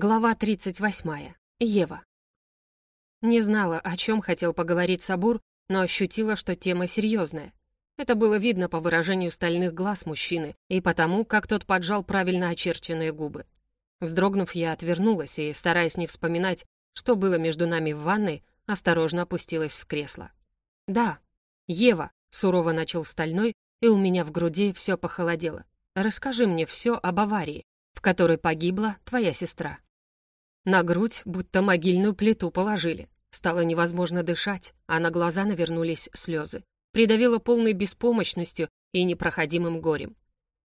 Глава 38. Ева. Не знала, о чем хотел поговорить Сабур, но ощутила, что тема серьезная. Это было видно по выражению стальных глаз мужчины и потому, как тот поджал правильно очерченные губы. Вздрогнув, я отвернулась и, стараясь не вспоминать, что было между нами в ванной, осторожно опустилась в кресло. «Да, Ева», — сурово начал Стальной, и у меня в груди все похолодело. «Расскажи мне все об аварии, в которой погибла твоя сестра». На грудь будто могильную плиту положили. Стало невозможно дышать, а на глаза навернулись слезы. Придавило полной беспомощностью и непроходимым горем.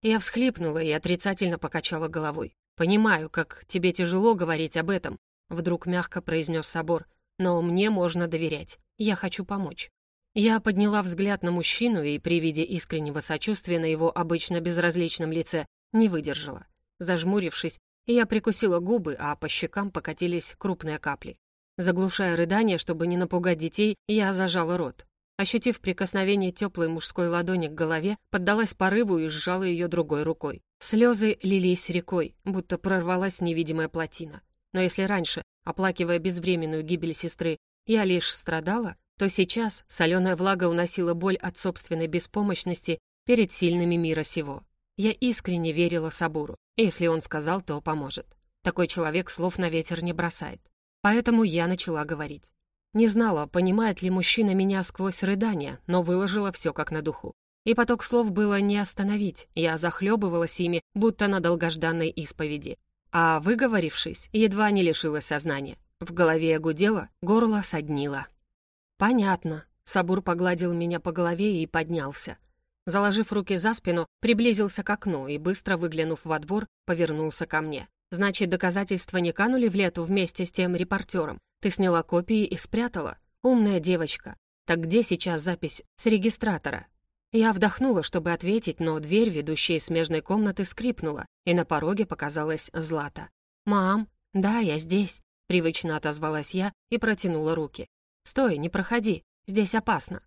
Я всхлипнула и отрицательно покачала головой. «Понимаю, как тебе тяжело говорить об этом», — вдруг мягко произнес собор. «Но мне можно доверять. Я хочу помочь». Я подняла взгляд на мужчину и при виде искреннего сочувствия на его обычно безразличном лице не выдержала. Зажмурившись, я прикусила губы, а по щекам покатились крупные капли. Заглушая рыдание, чтобы не напугать детей, я зажала рот. Ощутив прикосновение теплой мужской ладони к голове, поддалась порыву и сжала ее другой рукой. Слезы лились рекой, будто прорвалась невидимая плотина. Но если раньше, оплакивая безвременную гибель сестры, я лишь страдала, то сейчас соленая влага уносила боль от собственной беспомощности перед сильными мира сего. Я искренне верила Сабуру. Если он сказал, то поможет. Такой человек слов на ветер не бросает. Поэтому я начала говорить. Не знала, понимает ли мужчина меня сквозь рыдания, но выложила все как на духу. И поток слов было не остановить, я захлебывалась ими, будто на долгожданной исповеди. А выговорившись, едва не лишилась сознания. В голове гудело, горло соднило. «Понятно», — Сабур погладил меня по голове и поднялся. Заложив руки за спину, приблизился к окну и, быстро выглянув во двор, повернулся ко мне. «Значит, доказательства не канули в лету вместе с тем репортером? Ты сняла копии и спрятала? Умная девочка. Так где сейчас запись с регистратора?» Я вдохнула, чтобы ответить, но дверь, ведущая из смежной комнаты, скрипнула, и на пороге показалась Злата. «Мам, да, я здесь», — привычно отозвалась я и протянула руки. «Стой, не проходи, здесь опасно».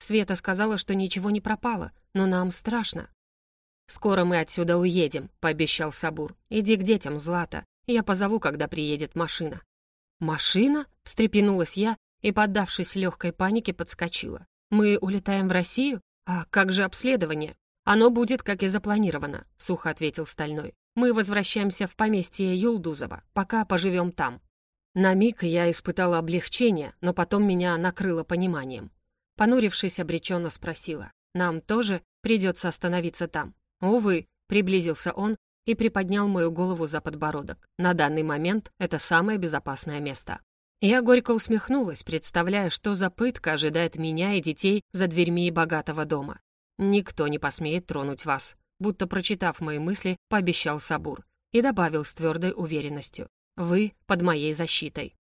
Света сказала, что ничего не пропало, но нам страшно. «Скоро мы отсюда уедем», — пообещал Сабур. «Иди к детям, Злата. Я позову, когда приедет машина». «Машина?» — встрепенулась я и, поддавшись легкой панике, подскочила. «Мы улетаем в Россию? А как же обследование?» «Оно будет, как и запланировано», — сухо ответил Стальной. «Мы возвращаемся в поместье Юлдузова, пока поживем там». На миг я испытала облегчение, но потом меня накрыло пониманием. Понурившись, обреченно спросила. «Нам тоже придется остановиться там?» «Увы», — приблизился он и приподнял мою голову за подбородок. «На данный момент это самое безопасное место». Я горько усмехнулась, представляя, что за пытка ожидает меня и детей за дверьми богатого дома. «Никто не посмеет тронуть вас», будто прочитав мои мысли, пообещал Сабур и добавил с твердой уверенностью. «Вы под моей защитой».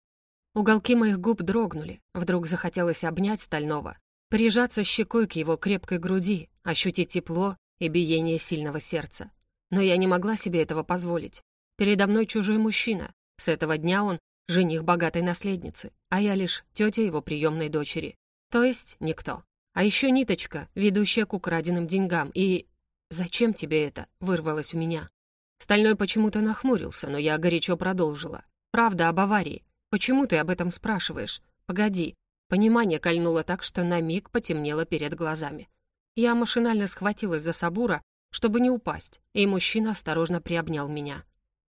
Уголки моих губ дрогнули. Вдруг захотелось обнять Стального, Прижаться щекой к его крепкой груди, ощутить тепло и биение сильного сердца. Но я не могла себе этого позволить. Передо мной чужой мужчина. С этого дня он жених богатой наследницы, а я лишь тетя его приемной дочери. То есть никто. А еще ниточка, ведущая к украденным деньгам, и... «Зачем тебе это?» — вырвалось у меня. Стальной почему-то нахмурился, но я горячо продолжила. «Правда об аварии. Почему ты об этом спрашиваешь? Погоди, Понимание кольнуло так, что на миг потемнело перед глазами. Я машинально схватилась за Сабура, чтобы не упасть, и мужчина осторожно приобнял меня.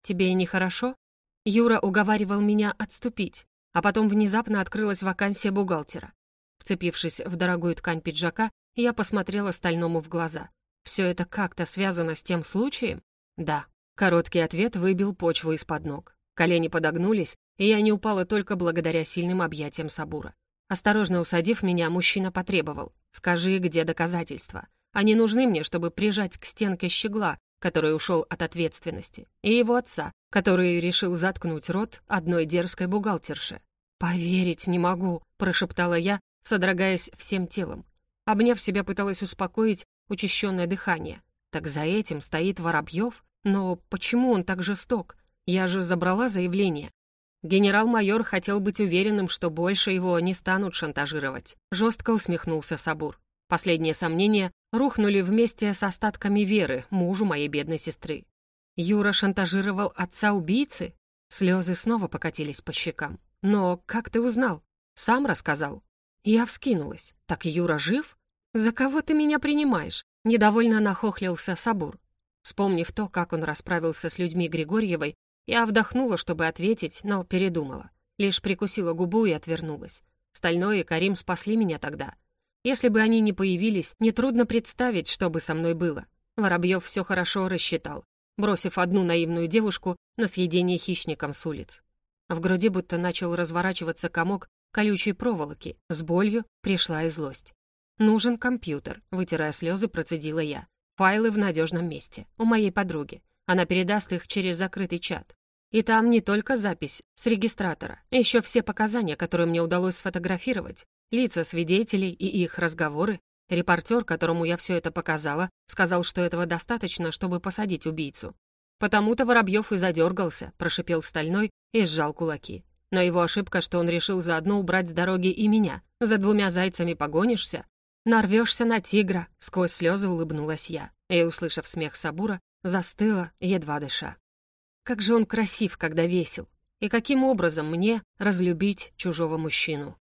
«Тебе нехорошо?» Юра уговаривал меня отступить, а потом внезапно открылась вакансия бухгалтера. Вцепившись в дорогую ткань пиджака, я посмотрела стальному в глаза. «Все это как-то связано с тем случаем?» «Да». Короткий ответ выбил почву из-под ног. Колени подогнулись, и я не упала только благодаря сильным объятиям Сабура. Осторожно усадив меня, мужчина потребовал. «Скажи, где доказательства? Они нужны мне, чтобы прижать к стенке щегла, который ушел от ответственности, и его отца, который решил заткнуть рот одной дерзкой бухгалтерше. «Поверить не могу», — прошептала я, содрогаясь всем телом. Обняв себя, пыталась успокоить учащенное дыхание. Так за этим стоит Воробьев? Но почему он так жесток? Я же забрала заявление. Генерал-майор хотел быть уверенным, что больше его не станут шантажировать. Жестко усмехнулся Сабур. Последние сомнения рухнули вместе с остатками веры мужу моей бедной сестры. Юра шантажировал отца убийцы? Слезы снова покатились по щекам. «Но как ты узнал? Сам рассказал?» Я вскинулась. «Так Юра жив? За кого ты меня принимаешь?» Недовольно нахохлился Сабур. Вспомнив то, как он расправился с людьми Григорьевой, я вдохнула, чтобы ответить, но передумала. Лишь прикусила губу и отвернулась. Стальной и Карим спасли меня тогда. Если бы они не появились, нетрудно представить, что бы со мной было. Воробьев все хорошо рассчитал, бросив одну наивную девушку на съедение хищникам с улиц. В груди будто начал разворачиваться комок колючей проволоки. С болью пришла и злость. «Нужен компьютер», — вытирая слезы, процедила я. «Файлы в надежном месте, у моей подруги. Она передаст их через закрытый чат. И там не только запись с регистратора, еще все показания, которые мне удалось сфотографировать, лица свидетелей и их разговоры. Репортер, которому я все это показала, сказал, что этого достаточно, чтобы посадить убийцу. Потому-то Воробьев и задергался, прошипел стальной и сжал кулаки. Но его ошибка, что он решил заодно убрать с дороги и меня. За двумя зайцами погонишься, нарвешься на тигра, сквозь слезы улыбнулась я. И, услышав смех Сабура, застыла, едва дыша. Как же он красив, когда весел. И каким образом мне разлюбить чужого мужчину?